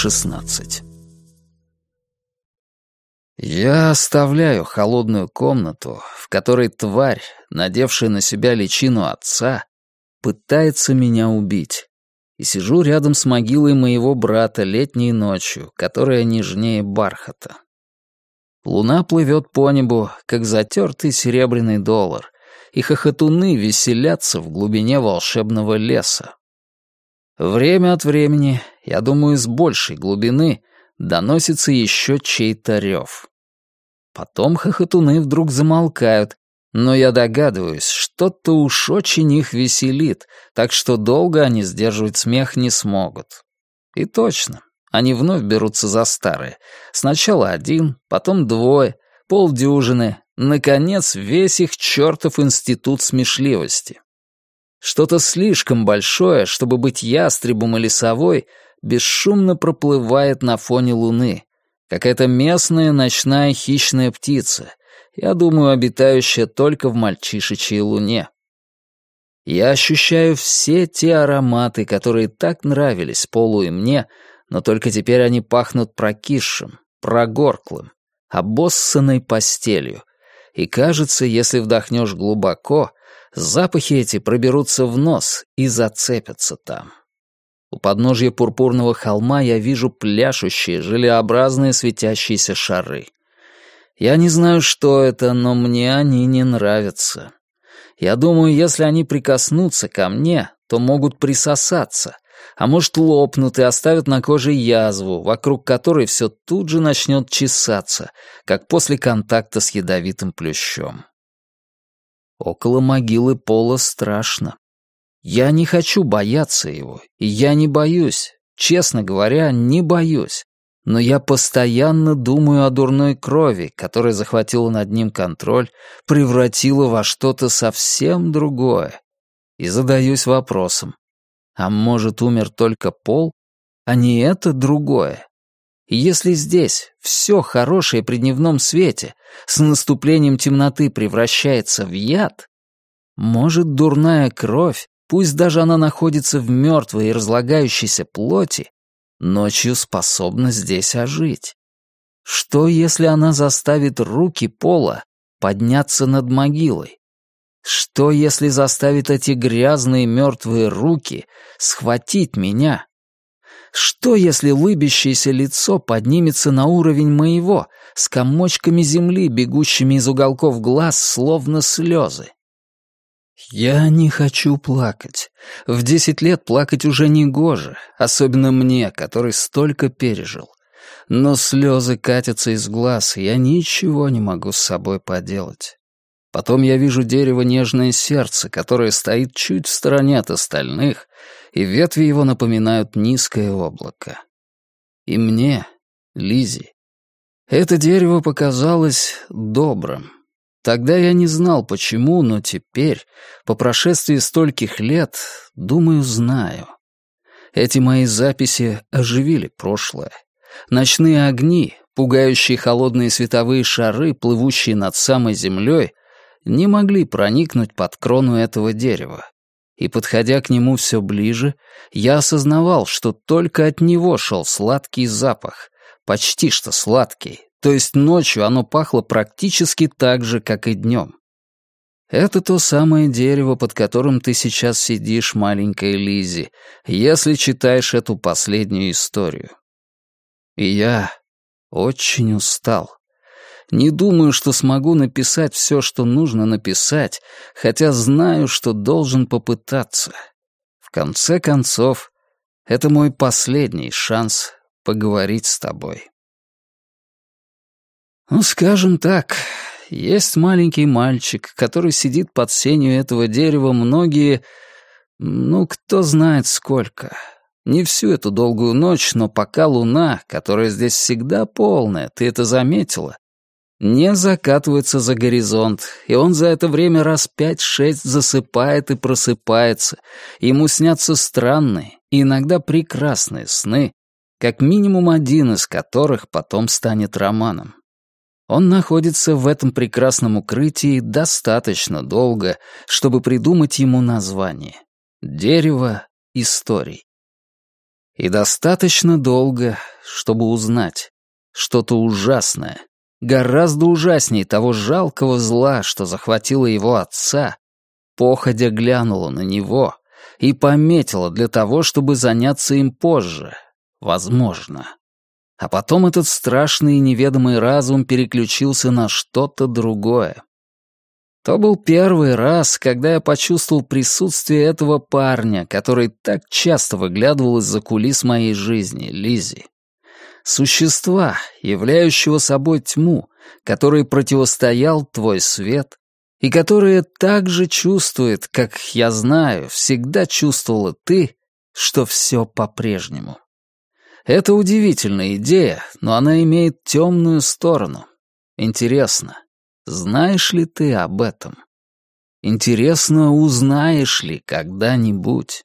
16. Я оставляю холодную комнату, в которой тварь, надевшая на себя личину отца, пытается меня убить, и сижу рядом с могилой моего брата летней ночью, которая нежнее бархата. Луна плывет по небу, как затертый серебряный доллар, и хохотуны веселятся в глубине волшебного леса. Время от времени, я думаю, с большей глубины, доносится еще чей-то рев. Потом хохотуны вдруг замолкают, но я догадываюсь, что-то уж очень их веселит, так что долго они сдерживать смех не смогут. И точно, они вновь берутся за старые. Сначала один, потом двое, полдюжины, наконец весь их чертов институт смешливости. Что-то слишком большое, чтобы быть ястребом или совой, бесшумно проплывает на фоне луны. Какая-то местная ночная хищная птица, я думаю, обитающая только в мальчишечьей луне. Я ощущаю все те ароматы, которые так нравились Полу и мне, но только теперь они пахнут прокисшим, прогорклым, обоссанной постелью. И кажется, если вдохнешь глубоко, запахи эти проберутся в нос и зацепятся там. У подножья пурпурного холма я вижу пляшущие, желеобразные светящиеся шары. Я не знаю, что это, но мне они не нравятся. Я думаю, если они прикоснутся ко мне, то могут присосаться, а может лопнут и оставят на коже язву, вокруг которой все тут же начнет чесаться, как после контакта с ядовитым плющом. Около могилы Пола страшно. Я не хочу бояться его, и я не боюсь, честно говоря, не боюсь. Но я постоянно думаю о дурной крови, которая захватила над ним контроль, превратила во что-то совсем другое. И задаюсь вопросом, а может, умер только Пол, а не это другое? И если здесь все хорошее при дневном свете с наступлением темноты превращается в яд, может, дурная кровь, пусть даже она находится в мертвой и разлагающейся плоти, ночью способна здесь ожить? Что, если она заставит руки Пола подняться над могилой? Что, если заставит эти грязные мертвые руки схватить меня? Что, если лыбящееся лицо поднимется на уровень моего, с комочками земли, бегущими из уголков глаз, словно слезы? Я не хочу плакать. В десять лет плакать уже не гоже, особенно мне, который столько пережил. Но слезы катятся из глаз, и я ничего не могу с собой поделать. Потом я вижу дерево нежное сердце, которое стоит чуть в стороне от остальных, и ветви его напоминают низкое облако. И мне, Лизи, это дерево показалось добрым. Тогда я не знал, почему, но теперь, по прошествии стольких лет, думаю, знаю. Эти мои записи оживили прошлое. Ночные огни, пугающие холодные световые шары, плывущие над самой землей, не могли проникнуть под крону этого дерева. И, подходя к нему все ближе, я осознавал, что только от него шел сладкий запах, почти что сладкий, то есть ночью оно пахло практически так же, как и днем. Это то самое дерево, под которым ты сейчас сидишь, маленькая Лизи, если читаешь эту последнюю историю. И я очень устал. Не думаю, что смогу написать все, что нужно написать, хотя знаю, что должен попытаться. В конце концов, это мой последний шанс поговорить с тобой. Ну, скажем так, есть маленький мальчик, который сидит под сенью этого дерева многие... Ну, кто знает сколько. Не всю эту долгую ночь, но пока луна, которая здесь всегда полная, ты это заметила, не закатывается за горизонт, и он за это время раз пять-шесть засыпает и просыпается. Ему снятся странные и иногда прекрасные сны, как минимум один из которых потом станет романом. Он находится в этом прекрасном укрытии достаточно долго, чтобы придумать ему название. «Дерево историй». И достаточно долго, чтобы узнать что-то ужасное, гораздо ужаснее того жалкого зла, что захватило его отца, походя глянула на него и пометила для того, чтобы заняться им позже. Возможно. А потом этот страшный и неведомый разум переключился на что-то другое. То был первый раз, когда я почувствовал присутствие этого парня, который так часто выглядывал из-за кулис моей жизни, Лизи. Существа, являющего собой тьму, который противостоял твой свет, и которое так же чувствует, как, я знаю, всегда чувствовала ты, что все по-прежнему. Это удивительная идея, но она имеет темную сторону. Интересно, знаешь ли ты об этом? Интересно, узнаешь ли когда-нибудь?